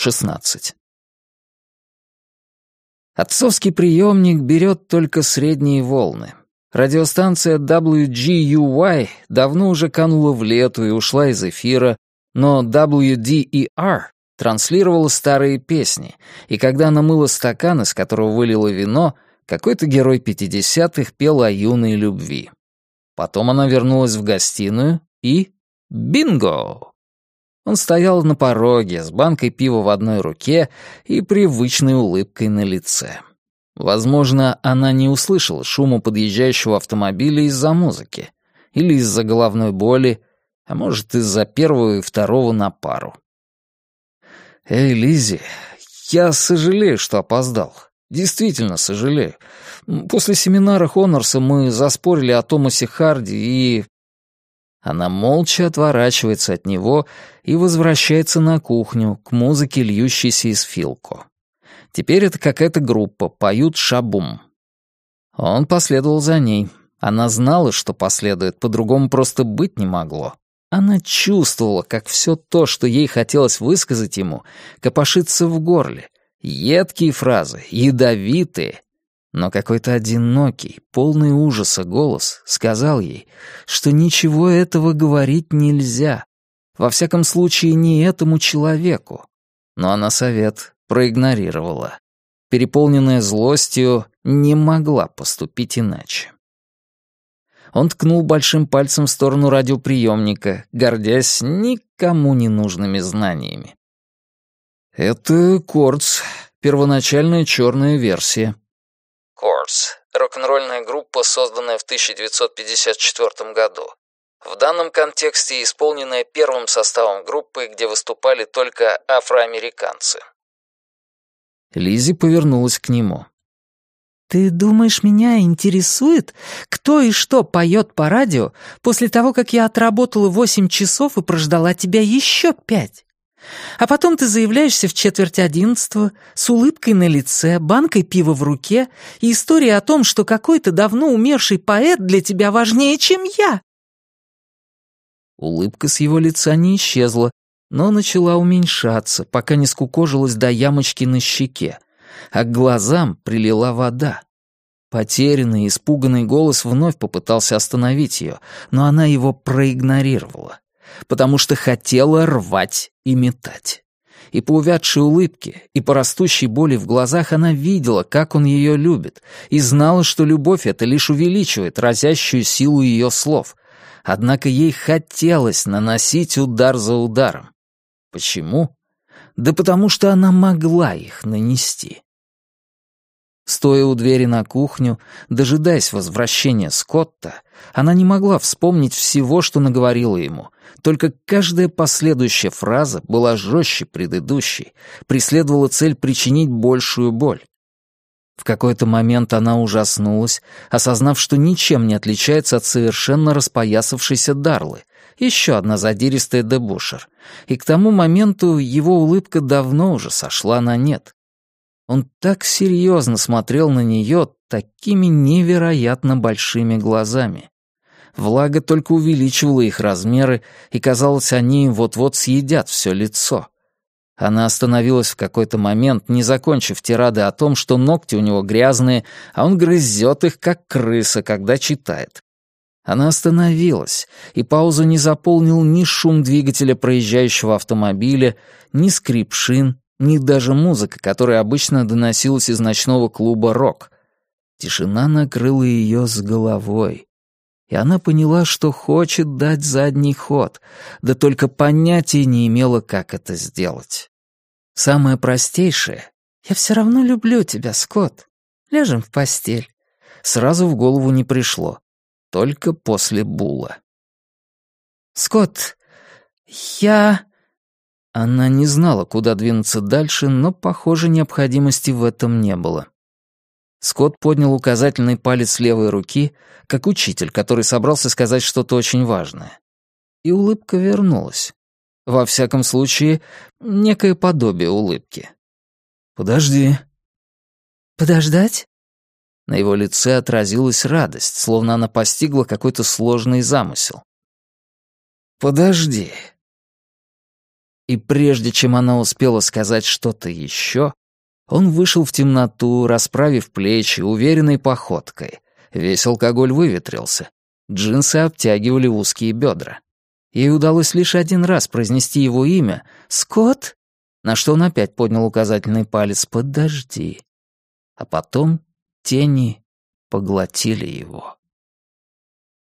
16. Отцовский приемник берет только средние волны. Радиостанция WGUY давно уже канула в лету и ушла из эфира, но WDER транслировала старые песни, и когда она мыла стакан, из которого вылила вино, какой-то герой пятидесятых пел о юной любви. Потом она вернулась в гостиную и... Бинго! Он стоял на пороге с банкой пива в одной руке и привычной улыбкой на лице. Возможно, она не услышала шума подъезжающего автомобиля из-за музыки или из-за головной боли, а может, из-за первого и второго на пару. «Эй, Лизи, я сожалею, что опоздал. Действительно сожалею. После семинара Хонорса мы заспорили о Томасе Харди и...» Она молча отворачивается от него и возвращается на кухню, к музыке, льющейся из Филко. Теперь это какая-то группа, поют шабум. Он последовал за ней. Она знала, что последует, по-другому просто быть не могло. Она чувствовала, как все то, что ей хотелось высказать ему, копошится в горле. Едкие фразы, ядовитые. Но какой-то одинокий, полный ужаса голос сказал ей, что ничего этого говорить нельзя. Во всяком случае, не этому человеку. Но она совет проигнорировала. Переполненная злостью, не могла поступить иначе. Он ткнул большим пальцем в сторону радиоприемника, гордясь никому не нужными знаниями. «Это Кордс, первоначальная черная версия». Кордс — рок-н-ролльная группа, созданная в 1954 году. В данном контексте исполненная первым составом группы, где выступали только афроамериканцы. Лизи повернулась к нему. «Ты думаешь, меня интересует, кто и что поет по радио после того, как я отработала восемь часов и прождала тебя еще пять? А потом ты заявляешься в четверть одиннадцатого с улыбкой на лице, банкой пива в руке и историей о том, что какой-то давно умерший поэт для тебя важнее, чем я». Улыбка с его лица не исчезла, но начала уменьшаться, пока не скукожилась до ямочки на щеке, а к глазам прилила вода. Потерянный, испуганный голос вновь попытался остановить ее, но она его проигнорировала, потому что хотела рвать и метать. И по увядшей улыбке, и по растущей боли в глазах она видела, как он ее любит, и знала, что любовь эта лишь увеличивает разящую силу ее слов. Однако ей хотелось наносить удар за ударом. Почему? Да потому что она могла их нанести. Стоя у двери на кухню, дожидаясь возвращения Скотта, она не могла вспомнить всего, что наговорила ему, только каждая последующая фраза была жестче предыдущей, преследовала цель причинить большую боль. В какой-то момент она ужаснулась, осознав, что ничем не отличается от совершенно распоясавшейся Дарлы, еще одна задиристая дебушер, и к тому моменту его улыбка давно уже сошла на нет. Он так серьезно смотрел на нее такими невероятно большими глазами. Влага только увеличивала их размеры, и, казалось, они вот-вот съедят все лицо. Она остановилась в какой-то момент, не закончив тирады о том, что ногти у него грязные, а он грызет их, как крыса, когда читает. Она остановилась, и паузу не заполнил ни шум двигателя проезжающего автомобиля, ни скрип шин, ни даже музыка, которая обычно доносилась из ночного клуба «Рок». Тишина накрыла ее с головой. И она поняла, что хочет дать задний ход, да только понятия не имела, как это сделать. Самое простейшее — «Я все равно люблю тебя, Скотт. Ляжем в постель». Сразу в голову не пришло. Только после Була. «Скотт, я...» Она не знала, куда двинуться дальше, но, похоже, необходимости в этом не было. Скотт поднял указательный палец левой руки, как учитель, который собрался сказать что-то очень важное. И улыбка вернулась. Во всяком случае, некое подобие улыбки. «Подожди». «Подождать?» На его лице отразилась радость, словно она постигла какой-то сложный замысел. «Подожди», И прежде чем она успела сказать что-то еще, он вышел в темноту, расправив плечи, уверенной походкой. Весь алкоголь выветрился. Джинсы обтягивали узкие бедра. Ей удалось лишь один раз произнести его имя «Скотт», на что он опять поднял указательный палец «Подожди». А потом тени поглотили его.